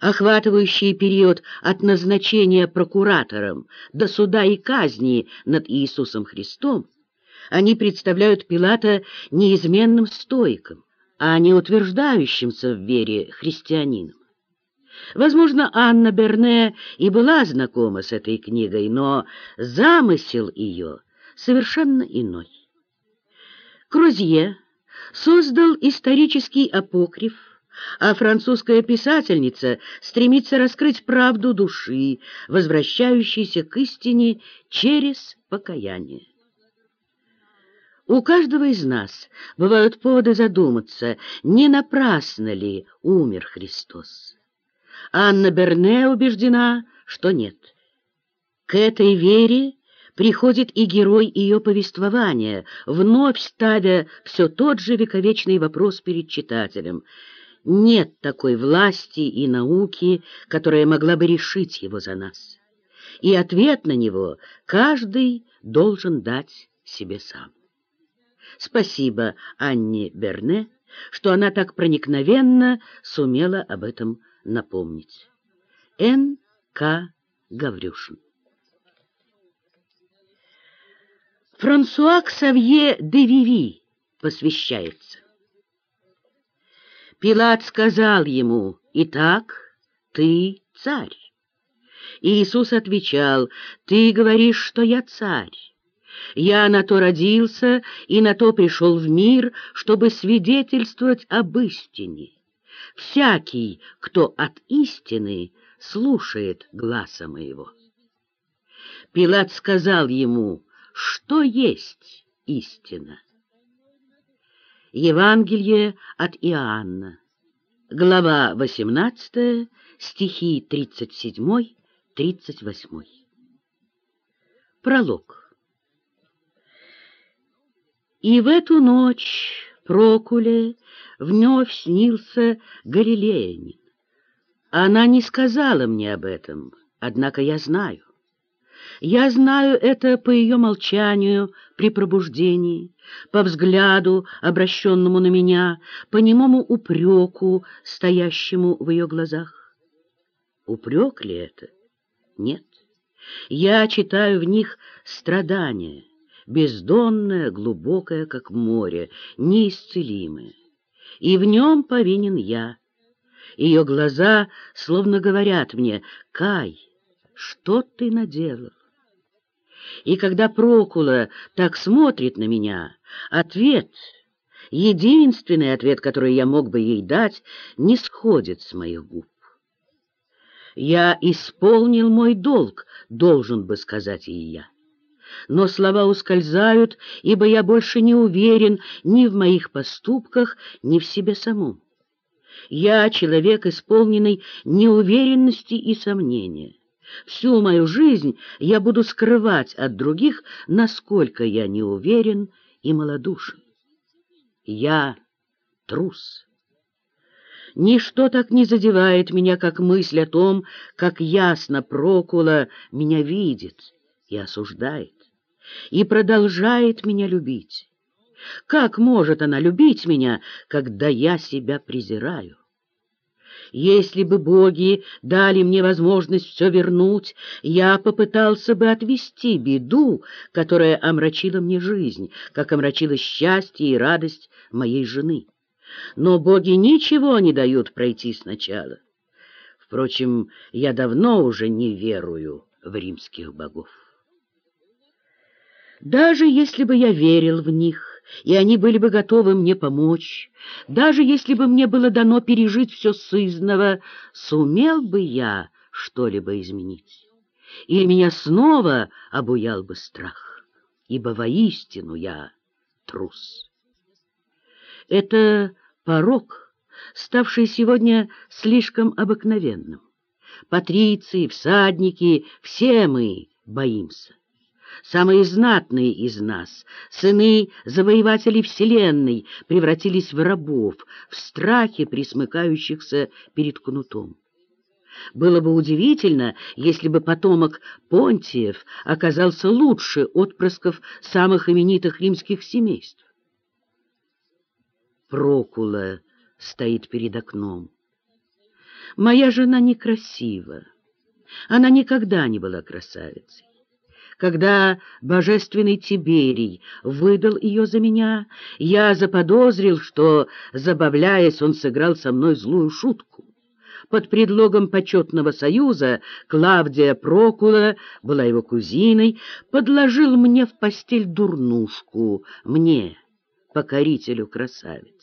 охватывающие период от назначения прокуратором до суда и казни над Иисусом Христом, они представляют Пилата неизменным стоиком, а не утверждающимся в вере христианином. Возможно, Анна Берне и была знакома с этой книгой, но замысел ее совершенно иной. Крузье создал исторический апокриф, а французская писательница стремится раскрыть правду души, возвращающейся к истине через покаяние. У каждого из нас бывают поводы задуматься, не напрасно ли умер Христос. Анна Берне убеждена, что нет. К этой вере приходит и герой ее повествования, вновь ставя все тот же вековечный вопрос перед читателем. Нет такой власти и науки, которая могла бы решить его за нас. И ответ на него каждый должен дать себе сам. Спасибо Анне Берне, что она так проникновенно сумела об этом напомнить. Н. К. Гаврюшин Франсуа Ксавье де Виви посвящается. Пилат сказал ему, «Итак, ты царь». Иисус отвечал, «Ты говоришь, что я царь. Я на то родился и на то пришел в мир, чтобы свидетельствовать об истине. Всякий, кто от истины, слушает гласа моего. Пилат сказал ему, что есть истина. Евангелие от Иоанна, глава 18, стихи 37-38. Пролог. И в эту ночь Прокуле вновь снился галилеянин. Она не сказала мне об этом, однако я знаю. Я знаю это по ее молчанию при пробуждении, по взгляду, обращенному на меня, по немому упреку, стоящему в ее глазах. Упрек ли это? Нет. Я читаю в них страдания, бездонное, глубокое, как море, неисцелимое. И в нем повинен я. Ее глаза словно говорят мне, «Кай, что ты наделал?» И когда Прокула так смотрит на меня, ответ, единственный ответ, который я мог бы ей дать, не сходит с моих губ. «Я исполнил мой долг», — должен бы сказать ей я но слова ускользают, ибо я больше не уверен ни в моих поступках, ни в себе самом. Я человек, исполненный неуверенности и сомнения. Всю мою жизнь я буду скрывать от других, насколько я неуверен и малодушен. Я трус. Ничто так не задевает меня, как мысль о том, как ясно Прокула меня видит и осуждает и продолжает меня любить. Как может она любить меня, когда я себя презираю? Если бы боги дали мне возможность все вернуть, я попытался бы отвести беду, которая омрачила мне жизнь, как омрачила счастье и радость моей жены. Но боги ничего не дают пройти сначала. Впрочем, я давно уже не верую в римских богов. Даже если бы я верил в них, и они были бы готовы мне помочь, даже если бы мне было дано пережить все сызного, сумел бы я что-либо изменить? Или меня снова обуял бы страх, ибо воистину я трус? Это порог, ставший сегодня слишком обыкновенным. Патриции, всадники, все мы боимся самые знатные из нас, сыны завоевателей вселенной, превратились в рабов, в страхе присмыкающихся перед кнутом. Было бы удивительно, если бы потомок Понтиев оказался лучше отпрысков самых именитых римских семейств. Прокула стоит перед окном. Моя жена некрасива. Она никогда не была красавицей. Когда божественный Тиберий выдал ее за меня, я заподозрил, что, забавляясь, он сыграл со мной злую шутку. Под предлогом почетного союза Клавдия Прокула была его кузиной, подложил мне в постель дурнушку, мне, покорителю красавиц.